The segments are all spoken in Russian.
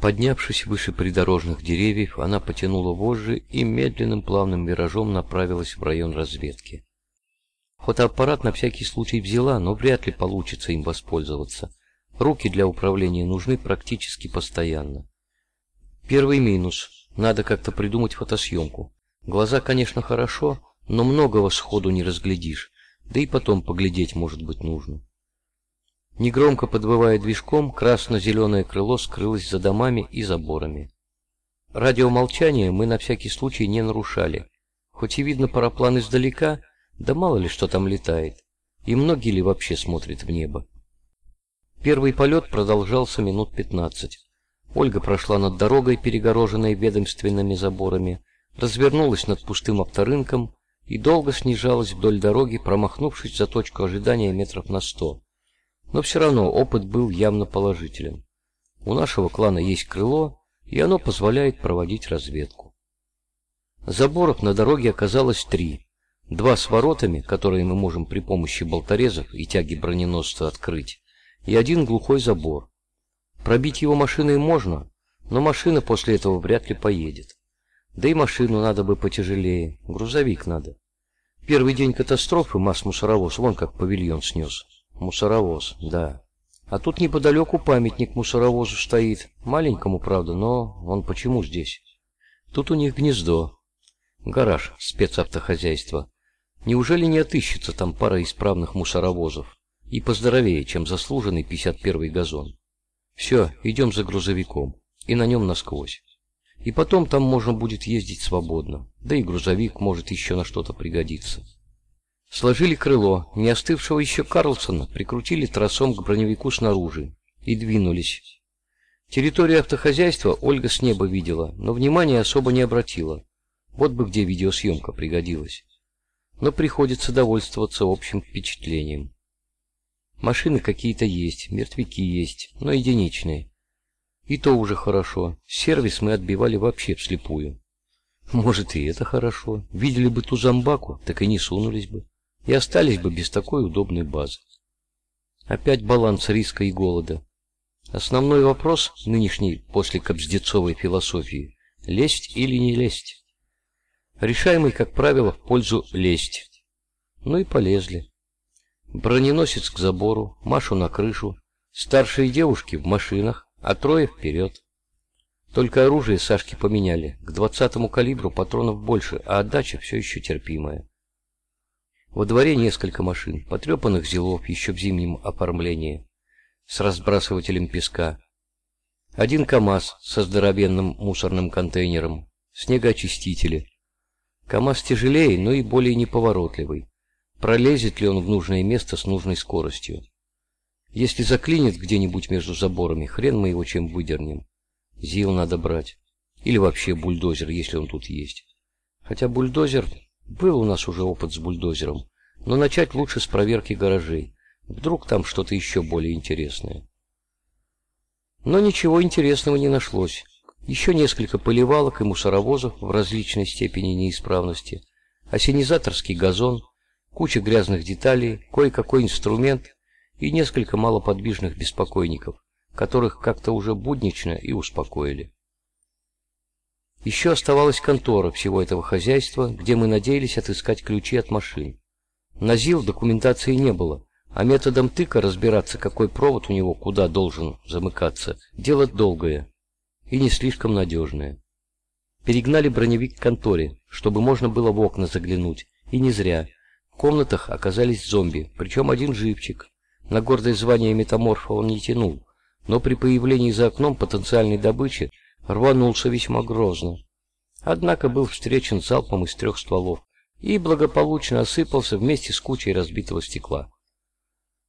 Поднявшись выше придорожных деревьев, она потянула вожжи и медленным плавным виражом направилась в район разведки. Фотоаппарат на всякий случай взяла, но вряд ли получится им воспользоваться. Руки для управления нужны практически постоянно. Первый минус. Надо как-то придумать фотосъемку. Глаза, конечно, хорошо, но многого сходу не разглядишь, да и потом поглядеть, может быть, нужно. Негромко подвывая движком, красно-зеленое крыло скрылось за домами и заборами. Радиомолчание мы на всякий случай не нарушали. Хоть и видно параплан издалека, да мало ли что там летает. И многие ли вообще смотрят в небо. Первый полет продолжался минут пятнадцать. Ольга прошла над дорогой, перегороженной ведомственными заборами, развернулась над пустым авторынком и долго снижалась вдоль дороги, промахнувшись за точку ожидания метров на сто. Но все равно опыт был явно положителен. У нашего клана есть крыло, и оно позволяет проводить разведку. Заборов на дороге оказалось три. Два с воротами, которые мы можем при помощи болторезов и тяги броненосца открыть, и один глухой забор. Пробить его машиной можно, но машина после этого вряд ли поедет. Да и машину надо бы потяжелее, грузовик надо. Первый день катастрофы МАЗ-мусоровоз вон как павильон снес. Мусоровоз, да. А тут неподалеку памятник мусоровозу стоит. Маленькому, правда, но он почему здесь? Тут у них гнездо. Гараж спецавтохозяйства. Неужели не отыщется там пара исправных мусоровозов? И поздоровее, чем заслуженный 51-й газон. Все, идем за грузовиком. И на нем насквозь. И потом там можно будет ездить свободно. Да и грузовик может еще на что-то пригодиться. Сложили крыло, не остывшего еще Карлсона, прикрутили тросом к броневику снаружи и двинулись. Территорию автохозяйства Ольга с неба видела, но внимания особо не обратила. Вот бы где видеосъемка пригодилась. Но приходится довольствоваться общим впечатлением. Машины какие-то есть, мертвяки есть, но единичные. И то уже хорошо. Сервис мы отбивали вообще вслепую. Может, и это хорошо. Видели бы ту зомбаку, так и не сунулись бы и остались бы без такой удобной базы. Опять баланс риска и голода. Основной вопрос, нынешний после Кобздецовой философии, лезть или не лезть. Решаемый, как правило, в пользу лезть. Ну и полезли. Броненосец к забору, Машу на крышу, старшие девушки в машинах, а трое вперед. Только оружие Сашки поменяли. К двадцатому калибру патронов больше, а отдача все еще терпимая. Во дворе несколько машин, потрепанных зелов еще в зимнем оформлении, с разбрасывателем песка. Один КАМАЗ со здоровенным мусорным контейнером, снегоочистители. КАМАЗ тяжелее, но и более неповоротливый. Пролезет ли он в нужное место с нужной скоростью? Если заклинит где-нибудь между заборами, хрен мы его чем выдернем. ЗИЛ надо брать. Или вообще бульдозер, если он тут есть. Хотя бульдозер был у нас уже опыт с бульдозером, но начать лучше с проверки гаражей. Вдруг там что-то еще более интересное. Но ничего интересного не нашлось. Еще несколько поливалок и мусоровозов в различной степени неисправности, осенизаторский газон, куча грязных деталей, кое-какой инструмент и несколько малоподвижных беспокойников, которых как-то уже буднично и успокоили. Еще оставалась контора всего этого хозяйства, где мы надеялись отыскать ключи от машин. На ЗИЛ документации не было, а методом тыка разбираться, какой провод у него куда должен замыкаться, дело долгое и не слишком надежное. Перегнали броневик к конторе, чтобы можно было в окна заглянуть, и не зря. В комнатах оказались зомби, причем один живчик. На гордое звание метаморфа он не тянул, но при появлении за окном потенциальной добычи рванулся весьма грозно. Однако был встречен залпом из трех стволов и благополучно осыпался вместе с кучей разбитого стекла.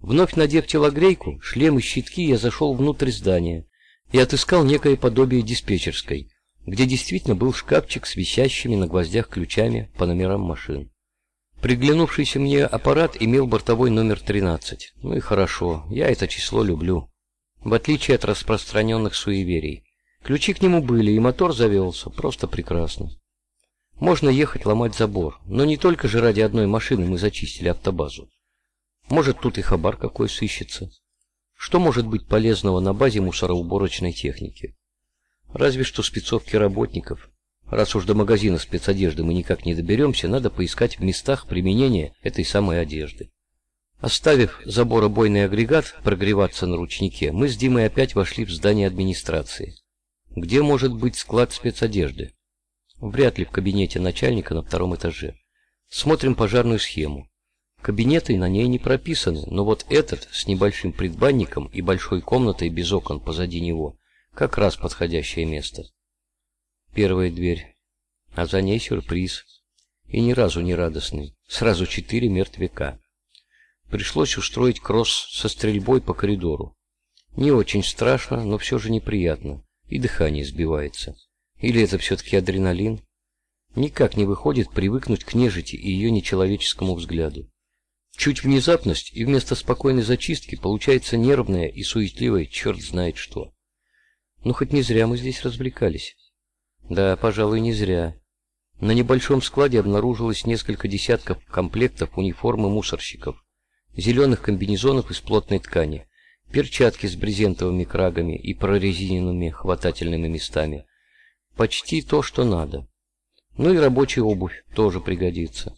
Вновь надев телогрейку, шлем и щитки, я зашел внутрь здания и отыскал некое подобие диспетчерской, где действительно был шкафчик с висящими на гвоздях ключами по номерам машин. Приглянувшийся мне аппарат имел бортовой номер 13. Ну и хорошо, я это число люблю. В отличие от распространенных суеверий. Ключи к нему были, и мотор завелся, просто прекрасно. Можно ехать ломать забор, но не только же ради одной машины мы зачистили автобазу. Может, тут и хабар какой сыщется. Что может быть полезного на базе мусороуборочной техники? Разве что спецовки работников. Раз уж до магазина спецодежды мы никак не доберемся, надо поискать в местах применения этой самой одежды. Оставив заборобойный агрегат прогреваться на ручнике, мы с Димой опять вошли в здание администрации. Где может быть склад спецодежды? Вряд ли в кабинете начальника на втором этаже. Смотрим пожарную схему. Кабинеты на ней не прописаны, но вот этот с небольшим предбанником и большой комнатой без окон позади него как раз подходящее место. Первая дверь, а за ней сюрприз. И ни разу не радостный. Сразу четыре мертвяка. Пришлось устроить кросс со стрельбой по коридору. Не очень страшно, но все же неприятно. И дыхание сбивается. Или это все-таки адреналин? Никак не выходит привыкнуть к нежити и ее нечеловеческому взгляду. Чуть внезапность, и вместо спокойной зачистки получается нервное и суетливое черт знает что. Ну, хоть не зря мы здесь развлекались. Да, пожалуй, не зря. На небольшом складе обнаружилось несколько десятков комплектов униформы мусорщиков, зеленых комбинезонов из плотной ткани, перчатки с брезентовыми крагами и прорезиненными хватательными местами. Почти то, что надо. Ну и рабочая обувь тоже пригодится.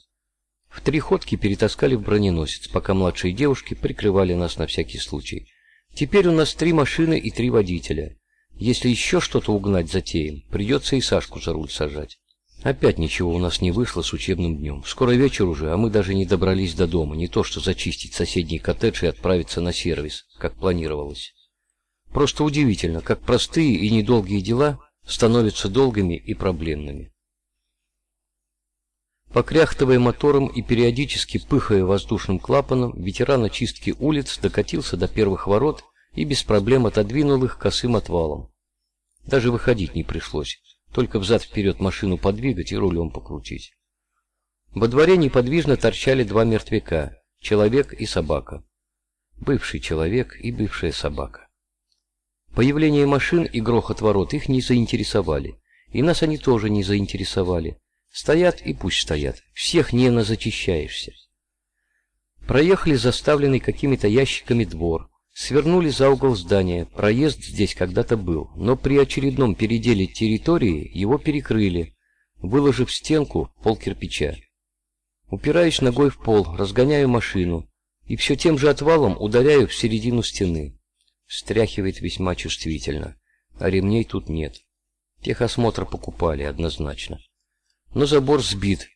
В три ходки перетаскали в броненосец, пока младшие девушки прикрывали нас на всякий случай. Теперь у нас три машины и три водителя. Если еще что-то угнать затеем, придется и Сашку за руль сажать. Опять ничего у нас не вышло с учебным днем. Скоро вечер уже, а мы даже не добрались до дома. Не то что зачистить соседний коттедж и отправиться на сервис, как планировалось. Просто удивительно, как простые и недолгие дела становятся долгими и проблемными. Покряхтывая мотором и периодически пыхая воздушным клапаном, ветеран очистки улиц докатился до первых ворот и без проблем отодвинул их косым отвалом. Даже выходить не пришлось, только взад-вперед машину подвигать и рулем покрутить. Во дворе неподвижно торчали два мертвяка, человек и собака. Бывший человек и бывшая собака. Появление машин и грохот ворот их не заинтересовали, и нас они тоже не заинтересовали. Стоят и пусть стоят, всех не назачищаешься. Проехали заставленный какими-то ящиками двор, Свернули за угол здания. Проезд здесь когда-то был, но при очередном переделе территории его перекрыли, выложив стенку пол кирпича. Упираюсь ногой в пол, разгоняю машину и все тем же отвалом ударяю в середину стены. Встряхивает весьма чувствительно, а ремней тут нет. Техосмотр покупали однозначно. Но забор сбит,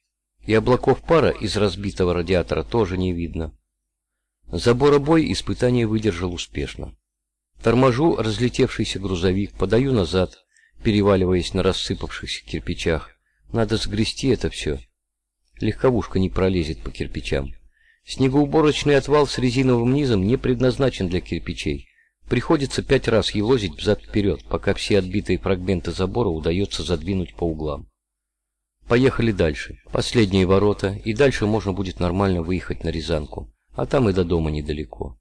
и облаков пара из разбитого радиатора тоже не видно. Заборобой испытание выдержал успешно. Торможу разлетевшийся грузовик, подаю назад, переваливаясь на рассыпавшихся кирпичах. Надо сгрести это все. Легковушка не пролезет по кирпичам. Снегоуборочный отвал с резиновым низом не предназначен для кирпичей. Приходится пять раз елозить взад-вперед, пока все отбитые фрагменты забора удается задвинуть по углам. Поехали дальше. Последние ворота, и дальше можно будет нормально выехать на Рязанку а там и до дома недалеко.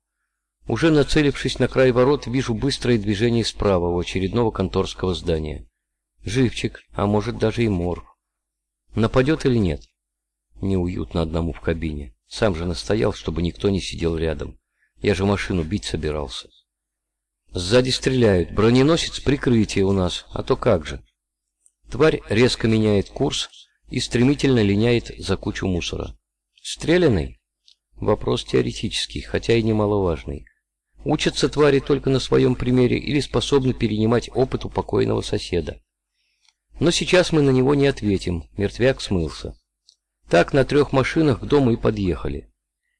Уже нацелившись на край ворот, вижу быстрое движение справа у очередного конторского здания. Живчик, а может даже и морг. Нападет или нет? Неуютно одному в кабине. Сам же настоял, чтобы никто не сидел рядом. Я же машину бить собирался. Сзади стреляют. Броненосец прикрытие у нас, а то как же. Тварь резко меняет курс и стремительно линяет за кучу мусора. Стрелянный? Вопрос теоретический, хотя и немаловажный. Учатся твари только на своем примере или способны перенимать опыт у покойного соседа. Но сейчас мы на него не ответим, мертвяк смылся. Так на трех машинах к дому и подъехали.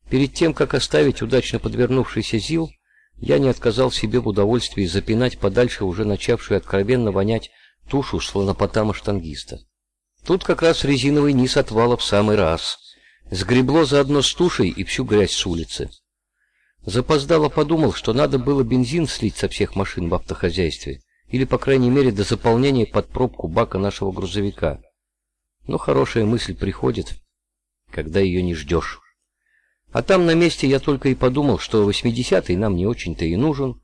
Перед тем, как оставить удачно подвернувшийся ЗИЛ, я не отказал себе в удовольствии запинать подальше уже начавшую откровенно вонять тушу слонопотама-штангиста. Тут как раз резиновый низ отвала в самый раз — Сгребло заодно с тушей и всю грязь с улицы. Запоздало подумал, что надо было бензин слить со всех машин в автохозяйстве, или, по крайней мере, до заполнения под пробку бака нашего грузовика. Но хорошая мысль приходит, когда ее не ждешь. А там на месте я только и подумал, что 80-й нам не очень-то и нужен.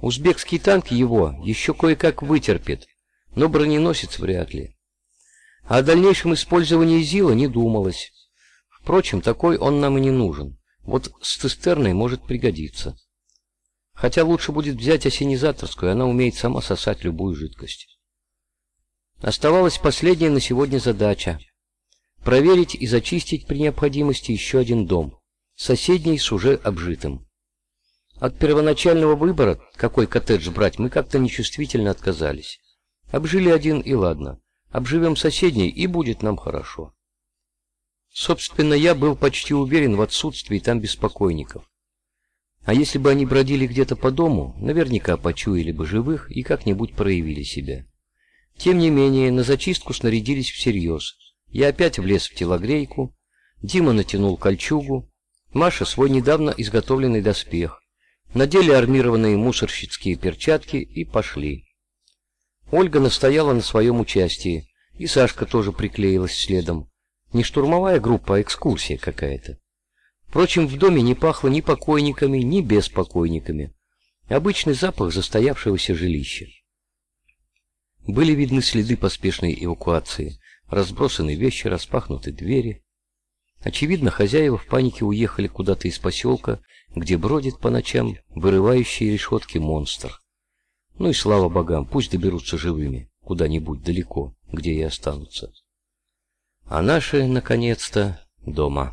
Узбекский танк его еще кое-как вытерпит, но броненосец вряд ли. О дальнейшем использовании ЗИЛа не думалось. Впрочем, такой он нам и не нужен. Вот с цистерной может пригодиться. Хотя лучше будет взять осенизаторскую, она умеет сама сосать любую жидкость. Оставалась последняя на сегодня задача – проверить и зачистить при необходимости еще один дом, соседний с уже обжитым. От первоначального выбора, какой коттедж брать, мы как-то нечувствительно отказались. Обжили один и ладно, обживем соседний и будет нам хорошо. Собственно, я был почти уверен в отсутствии там беспокойников. А если бы они бродили где-то по дому, наверняка почуяли бы живых и как-нибудь проявили себя. Тем не менее, на зачистку снарядились всерьез. Я опять влез в телогрейку, Дима натянул кольчугу, Маша свой недавно изготовленный доспех, надели армированные мусорщицкие перчатки и пошли. Ольга настояла на своем участии, и Сашка тоже приклеилась следом. Не штурмовая группа, а экскурсия какая-то. Впрочем, в доме не пахло ни покойниками, ни беспокойниками. Обычный запах застоявшегося жилища. Были видны следы поспешной эвакуации, разбросаны вещи, распахнуты двери. Очевидно, хозяева в панике уехали куда-то из поселка, где бродит по ночам вырывающий решетки монстр. Ну и слава богам, пусть доберутся живыми, куда-нибудь далеко, где и останутся. А наши, наконец-то, дома.